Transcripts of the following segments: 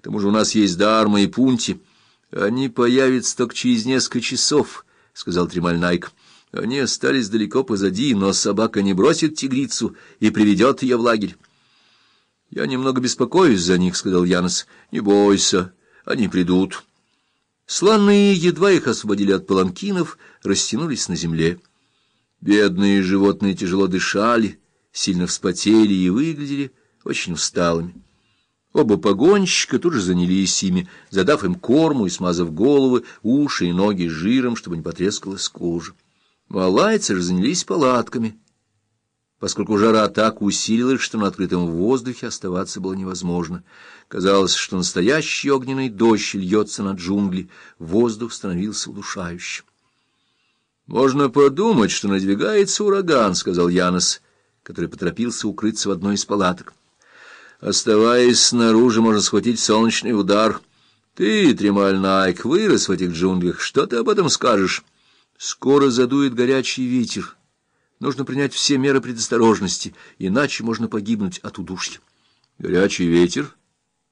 К тому же у нас есть Дарма и Пунти. Они появятся только через несколько часов, — сказал Тремаль Найк. Они остались далеко позади, но собака не бросит тигрицу и приведет ее в лагерь. — Я немного беспокоюсь за них, — сказал Янос. — Не бойся, они придут. Слоны, едва их освободили от паланкинов, растянулись на земле. Бедные животные тяжело дышали, сильно вспотели и выглядели очень усталыми. Оба погонщика тут же занялись ими, задав им корму и смазав головы, уши и ноги жиром, чтобы не потрескалась кожа. Малайцы же занялись палатками, поскольку жара так усилилась, что на открытом воздухе оставаться было невозможно. Казалось, что настоящий огненный дождь льется на джунгли, воздух становился удушающим. «Можно подумать, что надвигается ураган», — сказал Янос, который поторопился укрыться в одной из палаток. Оставаясь снаружи, можно схватить солнечный удар. Ты, Тремаль Найк, вырос в этих джунглях. Что ты об этом скажешь? Скоро задует горячий ветер. Нужно принять все меры предосторожности, иначе можно погибнуть от удушья. Горячий ветер?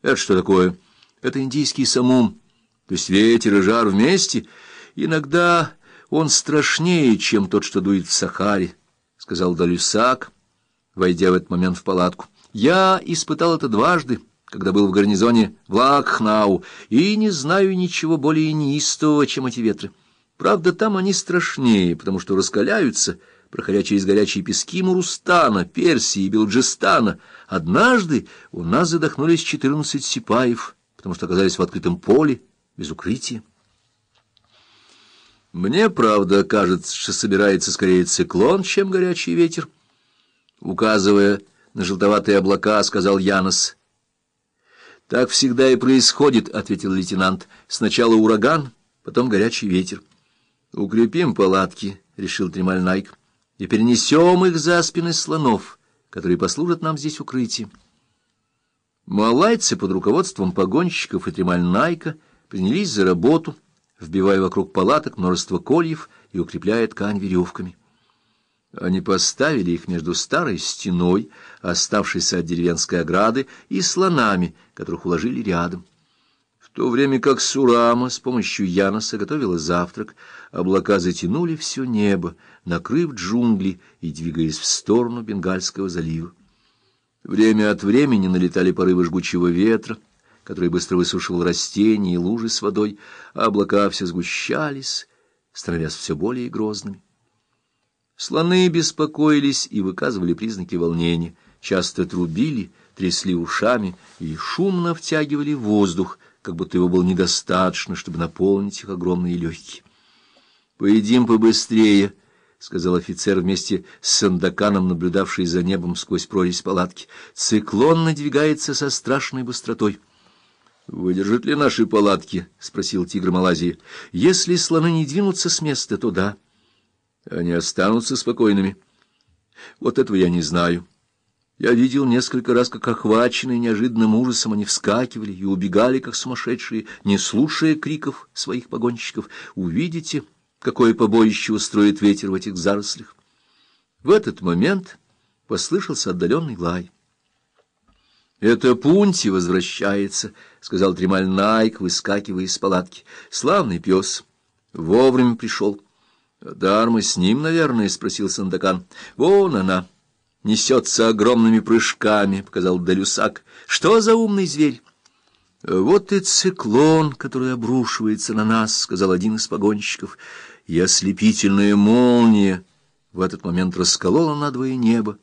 Это что такое? Это индийский самум. То есть ветер и жар вместе? Иногда он страшнее, чем тот, что дует в Сахаре, — сказал Далюсак, войдя в этот момент в палатку. Я испытал это дважды, когда был в гарнизоне в Лакхнау, и не знаю ничего более неистового, чем эти ветры. Правда, там они страшнее, потому что раскаляются, проходя через горячие пески Мурустана, Персии и Белджистана. Однажды у нас задохнулись четырнадцать сипаев, потому что оказались в открытом поле, без укрытия. Мне, правда, кажется, что собирается скорее циклон, чем горячий ветер. Указывая на желтоватые облака, сказал Янос. Так всегда и происходит, ответил лейтенант. Сначала ураган, потом горячий ветер. Укрепим палатки, решил Тремаль Найк, и перенесем их за спины слонов, которые послужат нам здесь укрытием. Малайцы под руководством погонщиков и Тремаль Найка принялись за работу, вбивая вокруг палаток множество кольев и укрепляя ткань веревками. Они поставили их между старой стеной, оставшейся от деревенской ограды, и слонами, которых уложили рядом. В то время как Сурама с помощью Яноса готовила завтрак, облака затянули все небо, накрыв джунгли и двигаясь в сторону Бенгальского залива. Время от времени налетали порывы жгучего ветра, который быстро высушивал растения и лужи с водой, а облака все сгущались, становясь все более грозными. Слоны беспокоились и выказывали признаки волнения, часто трубили, трясли ушами и шумно втягивали воздух, как будто его было недостаточно, чтобы наполнить их огромные легкие. «Поедим побыстрее», — сказал офицер вместе с Сандаканом, наблюдавший за небом сквозь прорезь палатки. «Циклон надвигается со страшной быстротой». «Выдержат ли наши палатки?» — спросил тигр Малайзии. «Если слоны не двинутся с места, то да». Они останутся спокойными. Вот этого я не знаю. Я видел несколько раз, как охваченные неожиданным ужасом они вскакивали и убегали, как сумасшедшие, не слушая криков своих погонщиков. Увидите, какое побоище устроит ветер в этих зарослях. В этот момент послышался отдаленный лай. — Это Пунти возвращается, — сказал Тремаль Найк, выскакивая из палатки. — Славный пес. Вовремя пришел. — Дарма с ним, наверное, — спросил Сандакан. — Вон она, несется огромными прыжками, — показал Далюсак. — Что за умный зверь? — Вот и циклон, который обрушивается на нас, — сказал один из погонщиков. И ослепительная молния в этот момент расколола надвое небо,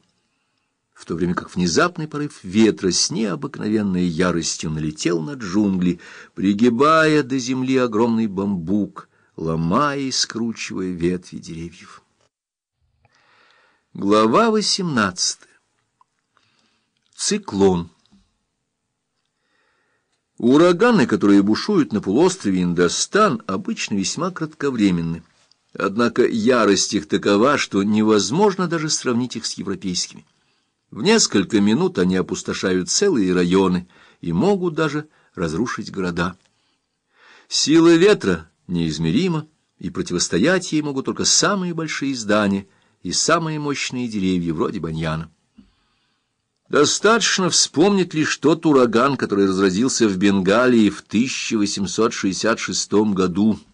в то время как внезапный порыв ветра с необыкновенной яростью налетел на джунгли, пригибая до земли огромный бамбук — ломая и скручивая ветви деревьев. Глава восемнадцатая. Циклон. Ураганы, которые бушуют на полуострове Индостан, обычно весьма кратковременны. Однако ярость их такова, что невозможно даже сравнить их с европейскими. В несколько минут они опустошают целые районы и могут даже разрушить города. Сила ветра неизмеримо, и противостоять ей могут только самые большие здания и самые мощные деревья, вроде баньяна. Достаточно вспомнить лишь тот ураган, который разразился в Бенгалии в 1866 году —